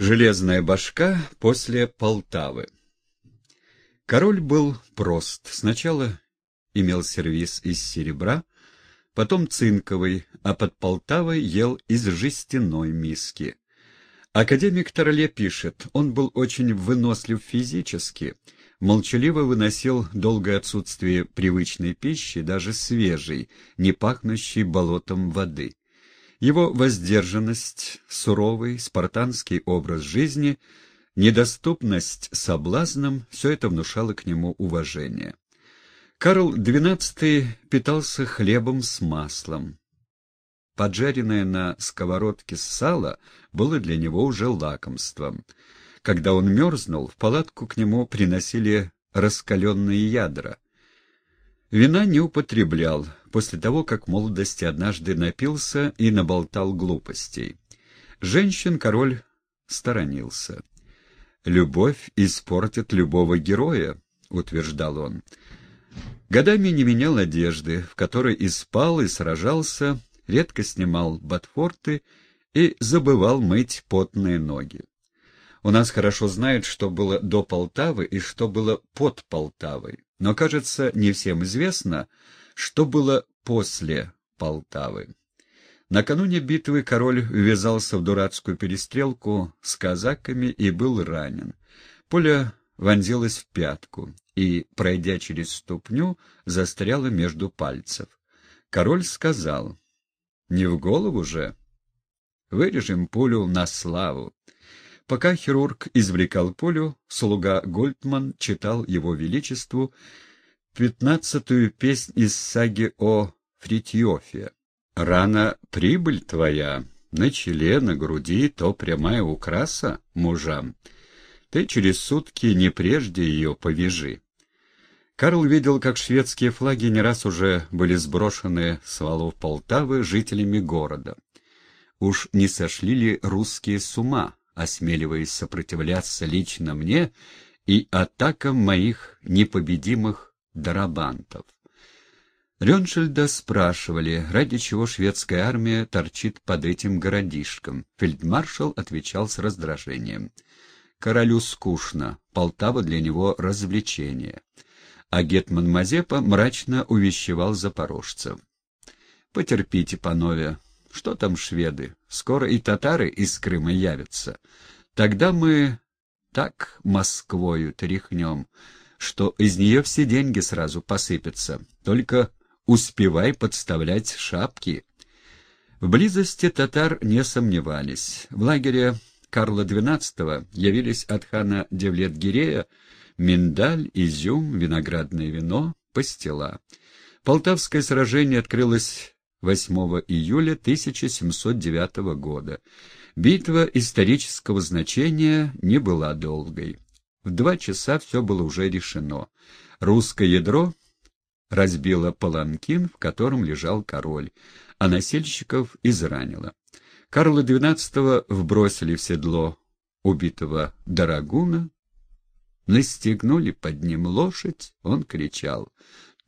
Железная башка после Полтавы. Король был прост. Сначала имел сервиз из серебра, потом цинковый, а под Полтавой ел из жестяной миски. Академик Тароле пишет, он был очень вынослив физически, молчаливо выносил долгое отсутствие привычной пищи, даже свежей, не пахнущей болотом воды. Его воздержанность, суровый, спартанский образ жизни, недоступность соблазнам — все это внушало к нему уважение. Карл XII питался хлебом с маслом. Поджаренное на сковородке сало было для него уже лакомством. Когда он мерзнул, в палатку к нему приносили раскаленные ядра — Вина не употреблял, после того, как в молодости однажды напился и наболтал глупостей. Женщин король сторонился. «Любовь испортит любого героя», — утверждал он. Годами не менял одежды, в которой и спал, и сражался, редко снимал ботфорты и забывал мыть потные ноги. У нас хорошо знают, что было до Полтавы и что было под Полтавой. Но, кажется, не всем известно, что было после Полтавы. Накануне битвы король ввязался в дурацкую перестрелку с казаками и был ранен. Пуля вонзилась в пятку и, пройдя через ступню, застряла между пальцев. Король сказал, «Не в голову же? Вырежем пулю на славу». Пока хирург извлекал пулю, слуга Гольдман читал его величеству пятнадцатую песнь из саги о Фритьофе. «Рано прибыль твоя, на челе, на груди, то прямая украса мужам. Ты через сутки не прежде ее повяжи». Карл видел, как шведские флаги не раз уже были сброшены с валов Полтавы жителями города. Уж не сошли ли русские с ума, осмеливаясь сопротивляться лично мне и атакам моих непобедимых дарабантов. Рёншельда спрашивали, ради чего шведская армия торчит под этим городишком. Фельдмаршал отвечал с раздражением. Королю скучно, Полтава для него развлечение. А гетман Мазепа мрачно увещевал запорожцев. «Потерпите, панове, что там шведы? Скоро и татары из Крыма явятся. Тогда мы так Москвою тряхнем, что из нее все деньги сразу посыпятся. Только успевай подставлять шапки. В близости татар не сомневались. В лагере Карла XII явились от хана Девлет-Гирея миндаль, изюм, виноградное вино, пастила. Полтавское сражение открылось 8 июля 1709 года. Битва исторического значения не была долгой. В два часа все было уже решено. Русское ядро разбило паланкин, в котором лежал король, а насельщиков изранило. Карла XII вбросили в седло убитого Дарагуна, настегнули под ним лошадь, он кричал —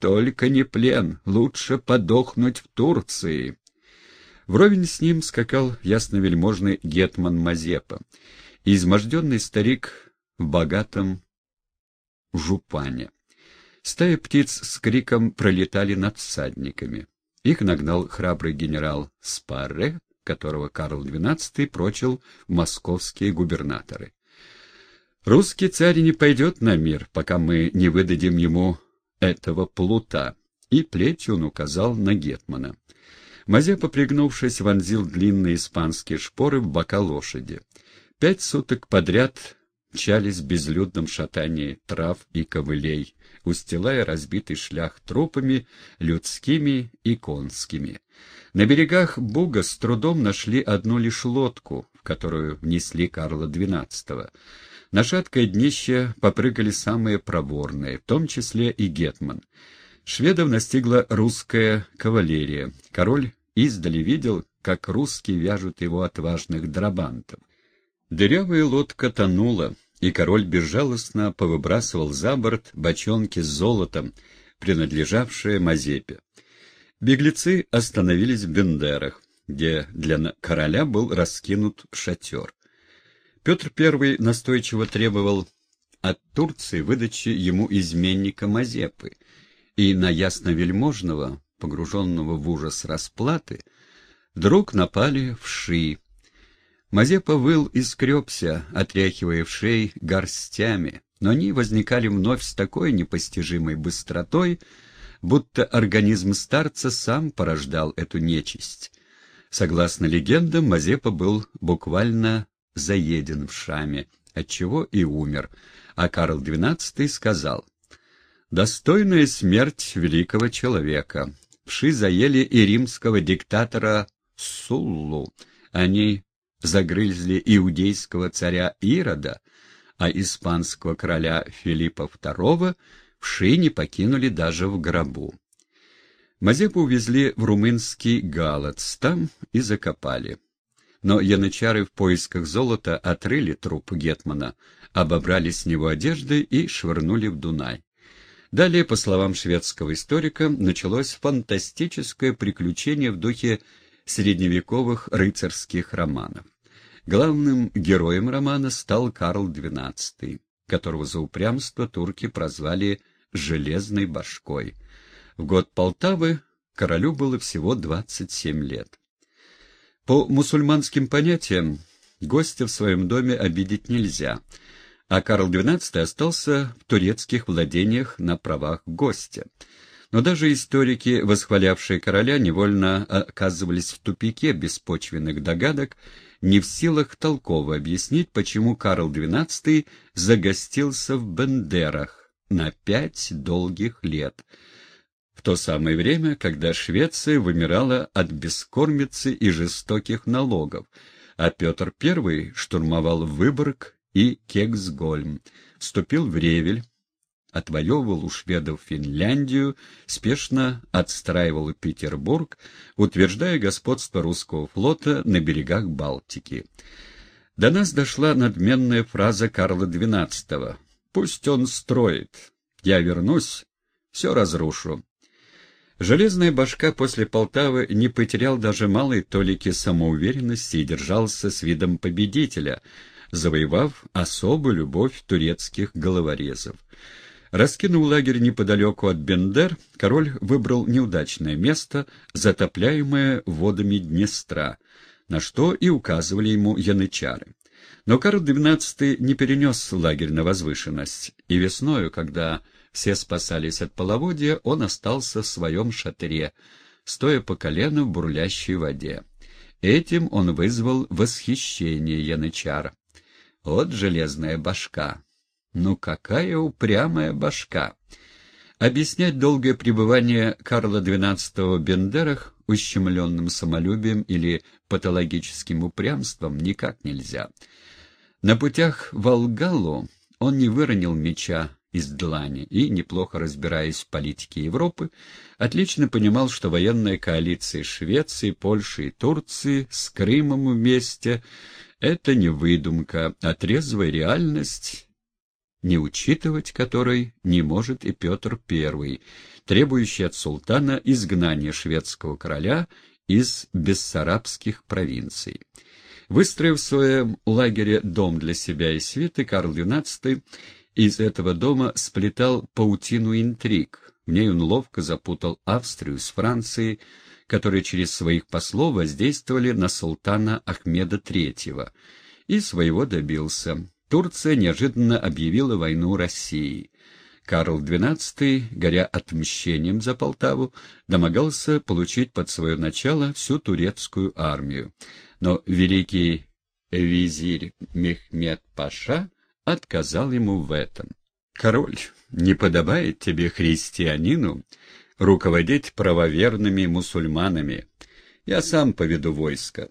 только не плен, лучше подохнуть в Турции. Вровень с ним скакал ясновельможный гетман Мазепа, изможденный старик богатом жупане. Стая птиц с криком пролетали над всадниками. Их нагнал храбрый генерал Спарре, которого Карл XII прочил в московские губернаторы. «Русский царь не пойдет на мир, пока мы не выдадим ему этого плута, и плетью он указал на Гетмана. Мазепа, пригнувшись, вонзил длинные испанские шпоры в бока лошади. Пять суток подряд мчались в безлюдном шатании трав и ковылей, устилая разбитый шлях трупами людскими и конскими. На берегах Буга с трудом нашли одну лишь лодку, в которую внесли Карла XII. На шаткое днище попрыгали самые проворные, в том числе и Гетман. Шведов настигла русская кавалерия. Король издали видел, как русские вяжут его отважных драбантов. Дырявая лодка тонула, и король безжалостно повыбрасывал за борт бочонки с золотом, принадлежавшие Мазепе. Беглецы остановились в Бендерах, где для короля был раскинут шатер. Петр I настойчиво требовал от Турции выдачи ему изменника Мазепы, и на ясновельможного, погруженного в ужас расплаты, вдруг напали вши. Мазепа выл и скребся, отряхивая вшей горстями, но они возникали вновь с такой непостижимой быстротой, будто организм старца сам порождал эту нечисть. Согласно легендам, Мазепа был буквально заеден в Шаме, отчего и умер, а Карл XII сказал, «Достойная смерть великого человека. Вши заели и римского диктатора Суллу. Они загрызли иудейского царя Ирода, а испанского короля Филиппа II вши не покинули даже в гробу. Мазепу увезли в румынский Галац, там и закопали. Но янычары в поисках золота отрыли труп Гетмана, обобрали с него одежды и швырнули в Дунай. Далее, по словам шведского историка, началось фантастическое приключение в духе средневековых рыцарских романов. Главным героем романа стал Карл XII, которого за упрямство турки прозвали «железной башкой». В год Полтавы королю было всего 27 лет. По мусульманским понятиям, гостя в своем доме обидеть нельзя, а Карл XII остался в турецких владениях на правах гостя. Но даже историки, восхвалявшие короля, невольно оказывались в тупике беспочвенных догадок, не в силах толково объяснить, почему Карл XII загостился в Бендерах на пять долгих лет — в то самое время, когда Швеция вымирала от бескормицы и жестоких налогов, а Петр I штурмовал Выборг и Кексгольм, вступил в Ревель, отвоевывал у шведов Финляндию, спешно отстраивал Петербург, утверждая господство русского флота на берегах Балтики. До нас дошла надменная фраза Карла XII «Пусть он строит, я вернусь, все разрушу». Железная башка после Полтавы не потерял даже малой толики самоуверенности и держался с видом победителя, завоевав особую любовь турецких головорезов. Раскинув лагерь неподалеку от Бендер, король выбрал неудачное место, затопляемое водами Днестра, на что и указывали ему янычары. Но Карл XII не перенес лагерь на возвышенность, и весною, когда все спасались от половодья, он остался в своем шатре, стоя по колено в бурлящей воде. Этим он вызвал восхищение янычар. Вот железная башка! Ну какая упрямая башка! Объяснять долгое пребывание Карла XII в Бендерах ущемленным самолюбием или патологическим упрямством никак нельзя. На путях в Алгалу он не выронил меча, из длани и, неплохо разбираясь в политике Европы, отлично понимал, что военная коалиция Швеции, Польши и Турции с Крымом вместе — это не выдумка, а трезвая реальность, не учитывать которой не может и Петр I, требующий от султана изгнания шведского короля из бессарабских провинций. Выстроив в своем лагере дом для себя и свиты, Карл XII из этого дома сплетал паутину интриг. В ней он ловко запутал Австрию с Францией, которые через своих послов воздействовали на султана Ахмеда III, и своего добился. Турция неожиданно объявила войну России. Карл XII, горя отмщением за Полтаву, домогался получить под свое начало всю турецкую армию. Но великий визирь Мехмед Паша отказал ему в этом. «Король, не подобает тебе, христианину, руководить правоверными мусульманами. Я сам поведу войско».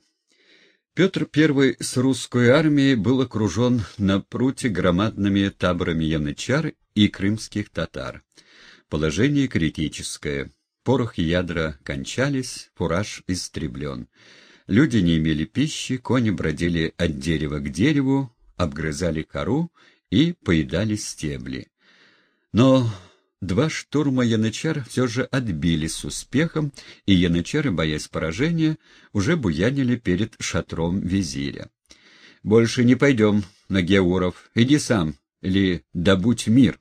Петр I с русской армией был окружен на пруте громадными таборами янычар и крымских татар. Положение критическое. Порох и ядра кончались, фураж истреблен. Люди не имели пищи, кони бродили от дерева к дереву, обгрызали кору и поедали стебли. Но два штурма янычар все же отбили с успехом, и янычары, боясь поражения, уже буянили перед шатром визиря. Больше не пойдем на Геуров. Иди сам, или добудь мир.